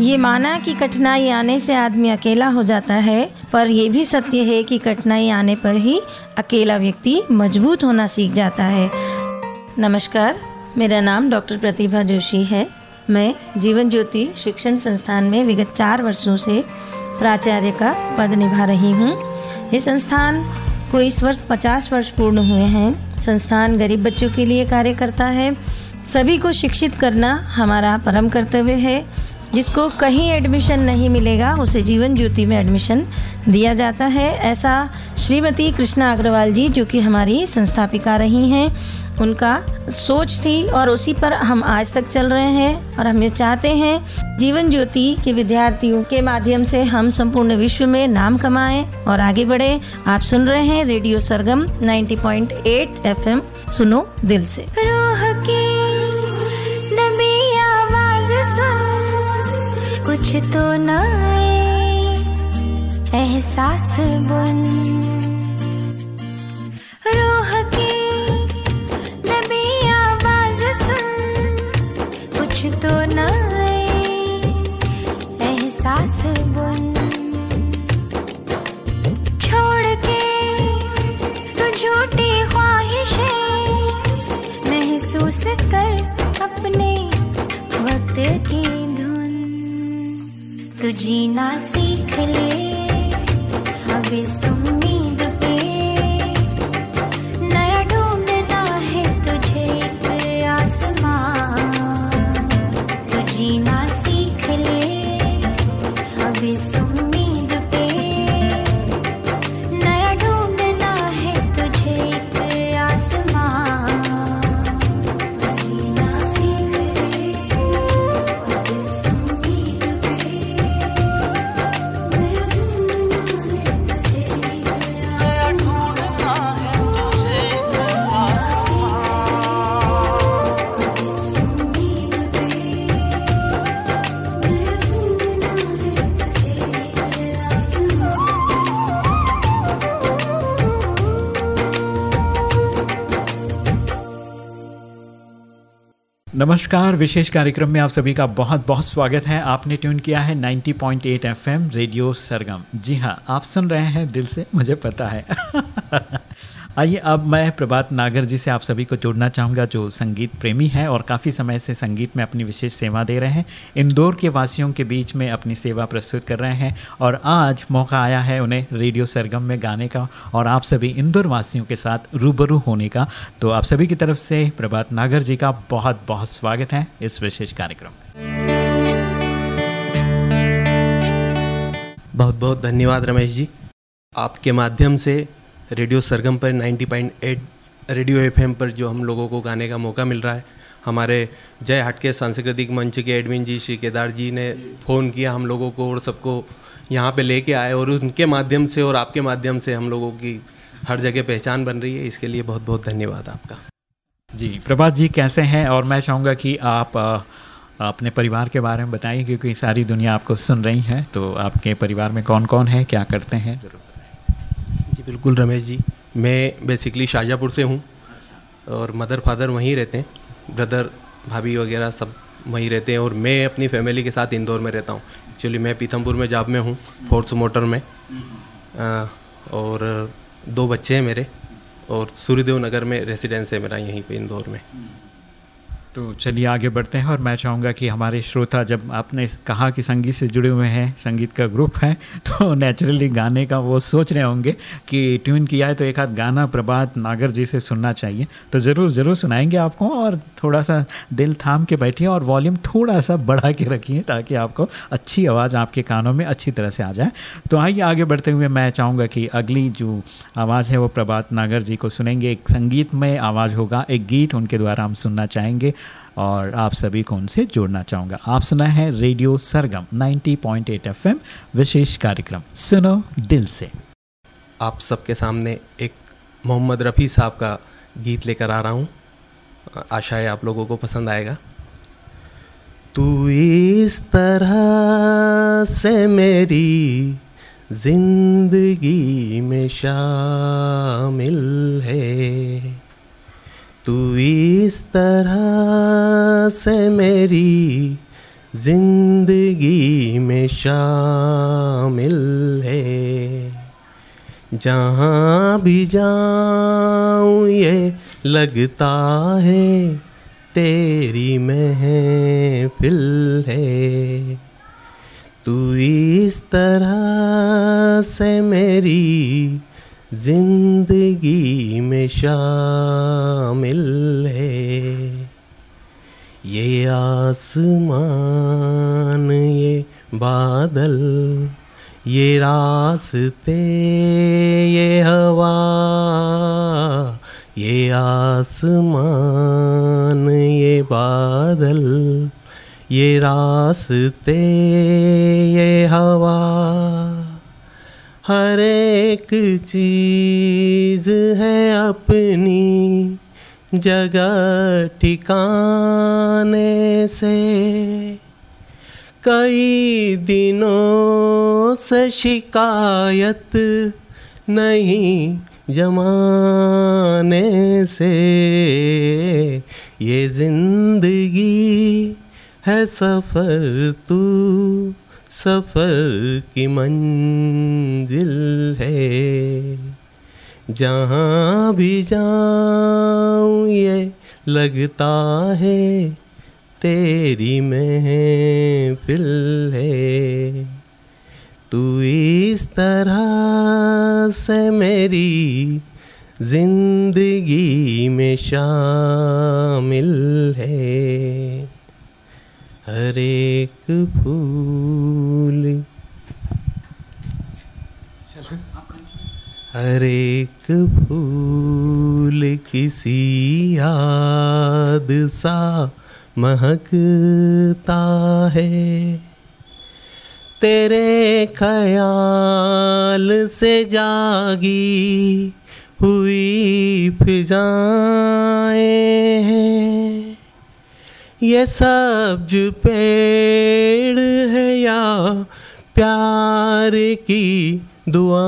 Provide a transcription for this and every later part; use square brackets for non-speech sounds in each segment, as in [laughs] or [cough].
ये माना कि कठिनाई आने से आदमी अकेला हो जाता है, पर यह भी सत्य है कि कठिनाई आने पर ही अकेला व्यक्ति मज़बूत होना सीख जाता है। नमस्कार, मेरा नाम डॉक्टर प्रतिभा जोशी है। मैं जीवन ज्योति शिक्षण संस्थान में विगत चार वर्षों से प्राचार्य का पद निभा रही हूँ। ये संस्थान को इस वर्ष 50 वर्ष पूर्ण हुए हैं। संस्थान गरीब बच्चों के लिए कार्य करता है। सभी को शिक्षित करना हमारा परम कर्तव्य है। जिसको कहीं एडमिशन नहीं मिलेगा, उसे जीवन ज्योति में एडमिशन दिया जाता है। ऐसा श्रीमती कृष्णा अग्रवाल जी, जो कि हमारी संस्थापिका रही हैं, उनका सोच थी और उसी पर हम आज तक चल रहे हैं और हम ये चाहते हैं, जीवन ज्योति के विद्यार्थियों के माध्यम से हम संपूर्ण विश्व में नाम कमाएँ और आगे बढ़े। आप सुन रहे हैं रेडियो सरगम 90.8 एफएम। सुनो दिल से। रोह की कुछ तो नए एहसास बन जीना सीख ले। अब नमस्कार, विशेष कार्यक्रम में आप सभी का बहुत बहुत स्वागत है। आपने ट्यून किया है 90.8 एफएम, रेडियो सरगम। जी हाँ आप सुन रहे हैं दिल से, मुझे पता है। [laughs] आइए, अब मैं प्रभात नागर जी से आप सभी को जोड़ना चाहूँगा, जो संगीत प्रेमी हैं और काफ़ी समय से संगीत में अपनी विशेष सेवा दे रहे हैं। इंदौर के वासियों के बीच में अपनी सेवा प्रस्तुत कर रहे हैं और आज मौका आया है उन्हें रेडियो सरगम में गाने का और आप सभी इंदौर वासियों के साथ रूबरू होने का। तो आप सभी की तरफ़ से प्रभात नागर जी का बहुत बहुत स्वागत है इस विशेष कार्यक्रम में। बहुत बहुत धन्यवाद रमेश जी। आपके माध्यम से रेडियो सरगम पर 90.8 रेडियो एफएम पर जो हम लोगों को गाने का मौका मिल रहा है। हमारे जय हट के सांस्कृतिक मंच के एडमिन जी श्री केदार जी ने फ़ोन किया हम लोगों को और सबको यहाँ पे लेके आए और उनके माध्यम से और आपके माध्यम से हम लोगों की हर जगह पहचान बन रही है। इसके लिए बहुत बहुत धन्यवाद आपका। जी प्रभात जी कैसे हैं? और मैं चाहूँगा कि आप अ, अपने परिवार के बारे में बताइए क्योंकि सारी दुनिया आपको सुन रही है। तो आपके परिवार में कौन कौन है? क्या करते हैं? ज़रूर। बिल्कुल रमेश जी मैं बेसिकली शाहजहाँपुर से हूँ और मदर फादर वहीं रहते हैं। ब्रदर भाभी वगैरह सब वहीं रहते हैं और मैं अपनी फैमिली के साथ इंदौर में रहता हूँ। एक्चुअली मैं पीथमपुर में जॉब में हूँ फोर्स मोटर में। अ, और दो बच्चे हैं मेरे और सूर्यदेव नगर में रेसिडेंस है मेरा यहीं पे इंदौर में। तो चलिए आगे बढ़ते हैं और मैं चाहूँगा कि हमारे श्रोता जब आपने कहा कि संगीत से जुड़े हुए हैं, संगीत का ग्रुप है तो नेचुरली गाने का वो सोच रहे होंगे कि ट्यून किया है तो एक आध गाना प्रभात नागर जी से सुनना चाहिए। तो ज़रूर ज़रूर सुनाएँगे आपको और थोड़ा सा दिल थाम के बैठिए और वॉल्यूम थोड़ा सा बढ़ा के रखिए ताकि आपको अच्छी आवाज़ आपके कानों में अच्छी तरह से आ जाए। तो आइए आगे बढ़ते हुए मैं चाहूँगा कि अगली जो आवाज़ है वो प्रभात नागर जी को सुनेंगे। एक संगीतमय आवाज़ होगा, एक गीत उनके द्वारा हम सुनना चाहेंगे। और आप सभी को उनसे जोड़ना चाहूँगा। आप सुना है रेडियो सरगम 90.8 एफएम, विशेष कार्यक्रम। सुनो दिल से। आप सबके सामने एक मोहम्मद रफ़ी साहब का गीत लेकर आ रहा हूँ। आशा है आप लोगों को पसंद आएगा। तू इस तरह से मेरी ज़िंदगी में शामिल है। तू इस तरह से मेरी ज़िंदगी में शामिल है। जहाँ भी जाऊँ, ये लगता है तेरी महफिल है। तू इस तरह से मेरी ज़िंदगी में शामिल है। ये आसमान, ये बादल, ये रास्ते, ये हवा, ये आसमान, ये बादल, ये रास्ते, ये हवा। हर एक चीज़ है अपनी जगह ठिकाने से। कई दिनों से शिकायत नहीं जमाने से। ये ज़िंदगी है सफ़र तू सफ़र की मंजिल है। जहाँ भी जाऊँ, ये लगता है तेरी महफिल है। तू इस तरह से मेरी ज़िंदगी में शामिल है। हर एक फूल। हर एक फूल किसी याद सा महकता है। तेरे ख्याल से जागी हुई फिजाएँ हैं। ये सब्ज पेड़ है या प्यार की दुआएँ,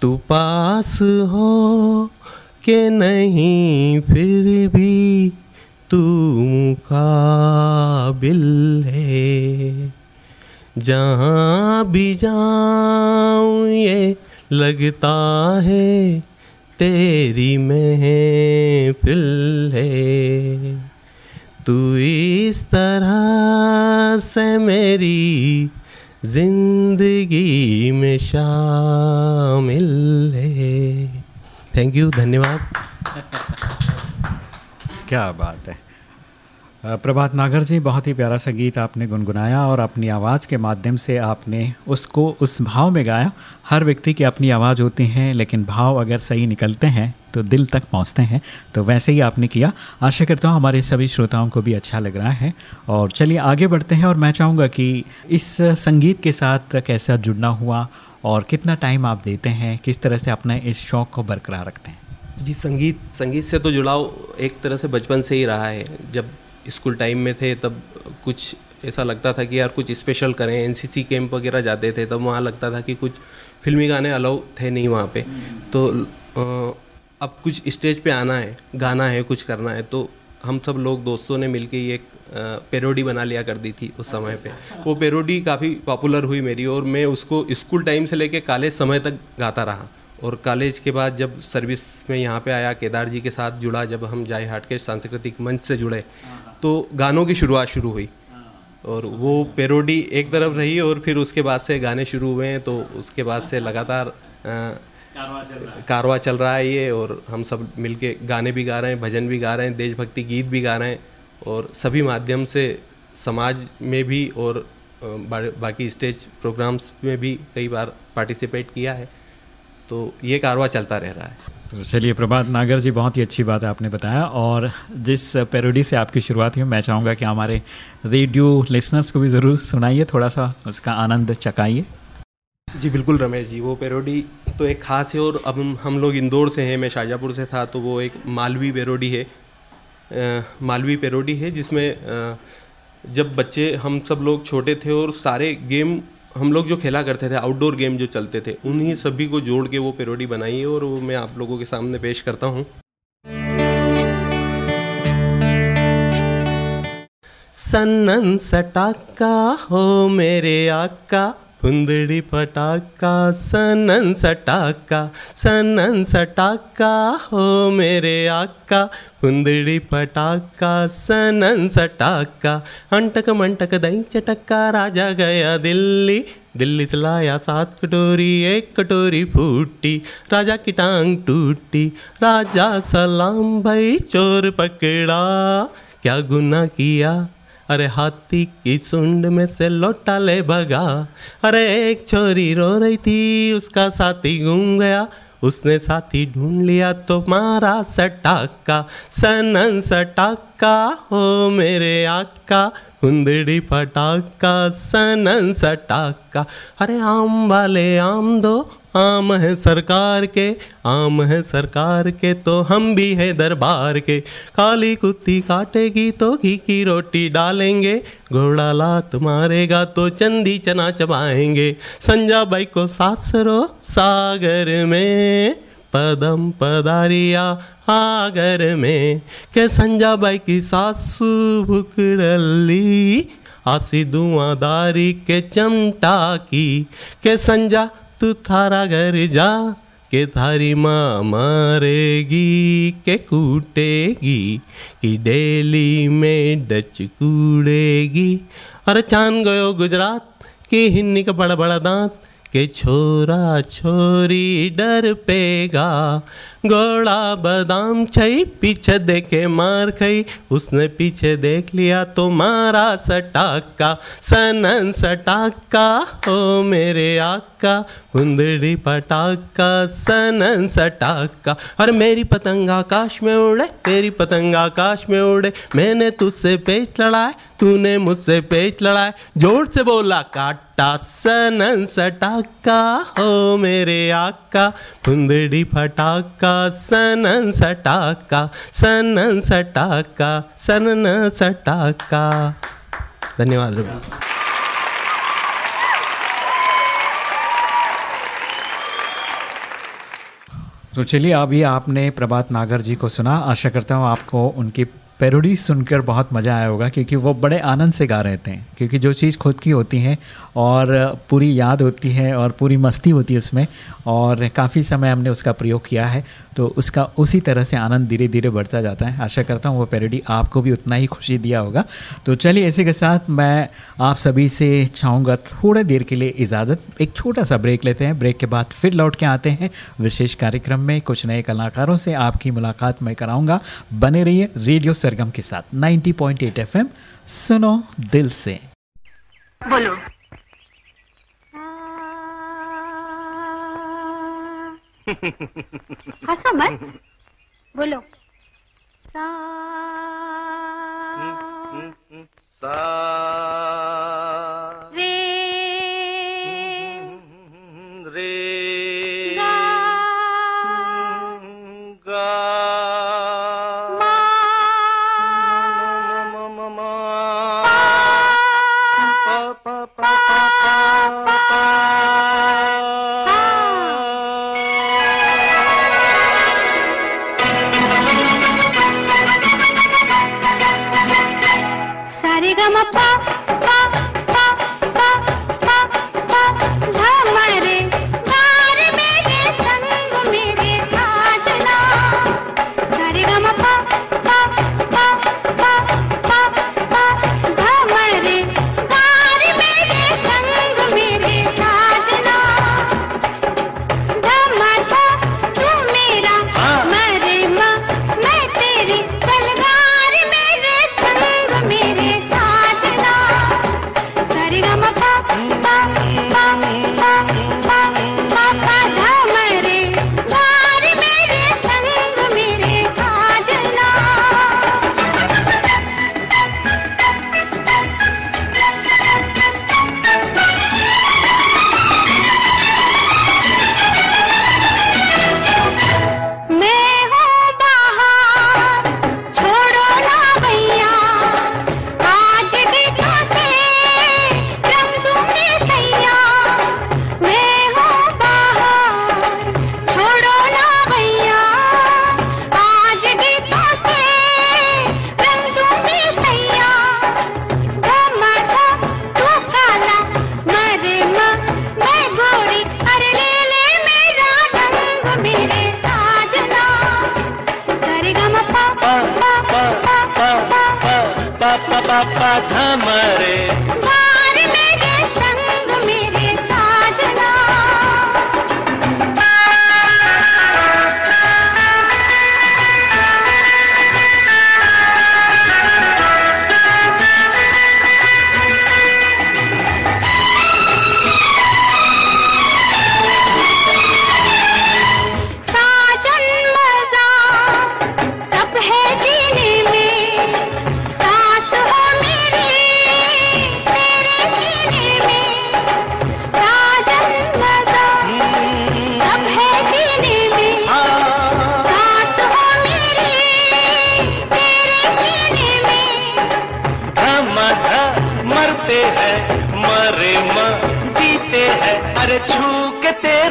तू पास हो के नहीं, फिर भी तू मुकाबिल है। जहाँ भी जाऊँ ये लगता है तेरी महफिल है। तू इस तरह से मेरी ज़िंदगी में शामिल है। थैंक यू धन्यवाद। [laughs] क्या बात है। प्रभात नागर जी, बहुत ही प्यारा सा गीत आपने गुनगुनाया और अपनी आवाज़ के माध्यम से आपने उसको, उस भाव में गाया। हर व्यक्ति की अपनी आवाज़ होती है, लेकिन भाव अगर सही निकलते हैं तो दिल तक पहुँचते हैं। तो वैसे ही आपने किया। आशा करता हूँ हमारे सभी श्रोताओं को भी अच्छा लग रहा है। और चलिए आगे बढ़ते हैं और मैं चाहूँगा कि इस संगीत के साथ कैसा जुड़ना हुआ और कितना टाइम आप देते हैं, किस तरह से अपने इस शौक़ को बरकरार रखते हैं? जी, संगीत संगीत से तो जुड़ाव एक तरह से बचपन से ही रहा है। जब स्कूल टाइम में थे, तब कुछ ऐसा लगता था कि यार कुछ स्पेशल करें एनसीसी कैंप वगैरह जाते थे, तब वहाँ लगता था कि कुछ फिल्मी गाने अलाउ थे नहीं वहाँ पे। तो अब कुछ स्टेज पे आना है, गाना है, कुछ करना है तो हम सब लोग दोस्तों ने मिलके ये एक पेरोडी बना लिया कर दी थी उस समय पे। वो पेरोडी काफ़ी पॉपुलर हुई मेरी और मैं उसको स्कूल टाइम से लेके कॉलेज समय तक गाता रहा। और कॉलेज के बाद जब सर्विस में यहाँ पे आया, केदार जी के साथ जुड़ा, जब हम जाए हाट के सांस्कृतिक मंच से जुड़े तो गानों की शुरुआत शुरू हुई। और वो पेरोडी एक तरफ़ रही और फिर उसके बाद से गाने शुरू हुए हैं तो उसके बाद से लगातार कारवा चल रहा है। ये और हम सब मिलके गाने भी गा रहे हैं भजन भी गा रहे हैं देशभक्ति गीत भी गा रहे हैं और सभी माध्यम से समाज में भी और बाकी स्टेज प्रोग्राम्स में भी कई बार पार्टिसिपेट किया है। तो ये कारवा चलता रह रहा है। तो चलिए प्रभात नागर जी बहुत ही अच्छी बात है आपने बताया और जिस पैरोडी से आपकी शुरुआत हुई मैं चाहूँगा कि हमारे रेडियो लिसनर्स को भी ज़रूर सुनाइए थोड़ा सा उसका आनंद चकाइए। जी बिल्कुल रमेश जी वो पेरोडी तो एक खास है और अब हम- लोग इंदौर से हैं मैं शाहजहाँपुर से था तो वो एक मालवी पेरोडी है। अ, मालवी पेरोडी है जिसमें अ, जब बच्चे हम सब लोग छोटे थे और सारे गेम हम लोग जो खेला करते थे आउटडोर गेम जो चलते थे, उन्हीं सभी को जोड़ के वो पेरोडी बनाई है और वो मैं आप लोगों के सामने पेश करता हूँ। सन्नन सटाका हो मेरे आका फुंदड़ी पटाका सनन सटाका सनन सटाका हो मेरे आका फुंदड़ी पटाका सनन सटाका अंटक मंटक दई चटक्का राजा गया दिल्ली। दिल्ली से लाया सात कटोरी, एक कटोरी फूटी। राजा की टांग टूटी, राजा सलाम भाई चोर पकड़ा। क्या गुना किया? अरे हाथी की सुंड में से लोटा ले भगा। अरे एक छोरी रो रही थी, उसका साथी घूम गया। उसने साथी ढूंढ लिया तो मारा सटाका। सनन सटाका हो मेरे आका। कुंदड़ी फटाका, सनन सटाका। अरे आम वाले आम दो आम है सरकार के, आम है सरकार के तो हम भी है दरबार के। काली कुत्ती काटेगी तो घी की रोटी डालेंगे, घोड़ा लात मारेगा तो चंदी चना चबाएँगे। संजा बाई को सासरो सागर में, पदम पदारिया आगर में। के संजा बाई की सासू भुकड़ली आसी धुआंधारी के चमटा की। के संजा तू थारा घर जा के थारी माँ मारेगी, के कूटेगी, कि डेली में डच कूड़ेगी। अरे चाँद गयो गुजरात के हिन्नी का बड़ा बड़ा दांत, के छोरा छोरी डर पेगा। गोड़ा बादाम छई, पीछे देखे मार खई। उसने पीछे देख लिया तो मारा सटाका, सनन सटाका हो मेरे आका। कुंदड़ी पटाका, सनन सटाका। और मेरी पतंग आकाश में उड़े, तेरी पतंग आकाश में उड़े। मैंने तुझसे पेच लड़ाए, तूने मुझसे पेच लड़ाए। ज़ोर से बोला, काटा, सनन सटाका हो मेरे आका। कुंदड़ी फटाका सनन सटाका सनन सटाका सनन सटाका धन्यवाद रवि तो चलिए, अभी आपने प्रभात नागर जी को सुना। आशा करता हूँ आपको उनकी पैरोडी सुनकर बहुत मज़ा आया होगा, क्योंकि वो बड़े आनंद से गा रहे थे, क्योंकि जो चीज़ खुद की होती है और पूरी याद होती है और पूरी मस्ती होती है उसमें, और काफ़ी समय हमने उसका प्रयोग किया है तो उसका उसी तरह से आनंद धीरे धीरे बढ़ता जाता है। आशा करता हूँ वो पैरोडी आपको भी उतना ही खुशी दिया होगा। तो चलिए इसी के साथ मैं आप सभी से चाहूँगा थोड़ी देर के लिए इजाज़त, एक छोटा सा ब्रेक लेते हैं। ब्रेक के बाद फिर लौट के आते हैं। विशेष कार्यक्रम में कुछ नए कलाकारों से आपकी मुलाकात मैं कराऊँगा। बने रहिए रेडियो सरगम के साथ 90.8 एफएम सुनो दिल से। बोलो। हंसो मत। बोलो। सा रे सारे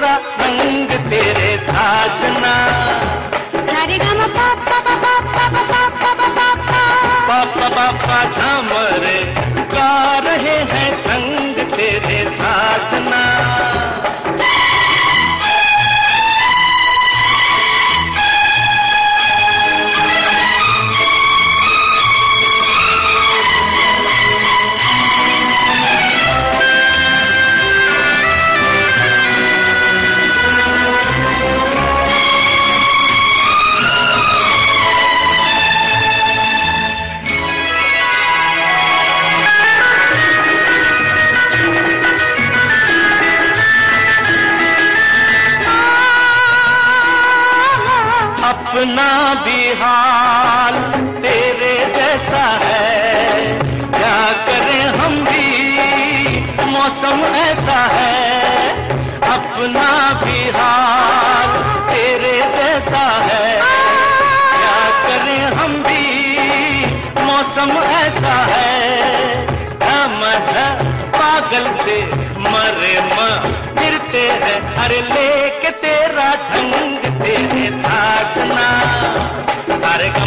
तेरा अंग तेरे साजना पापा पापा पापा पापा गा रहे हैं संग तेरे साजना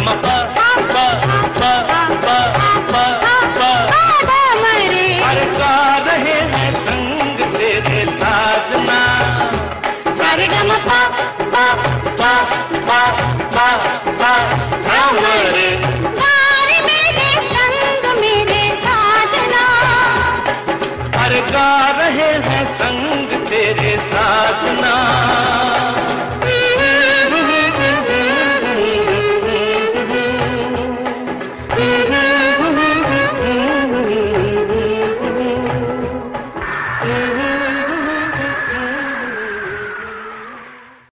My mata.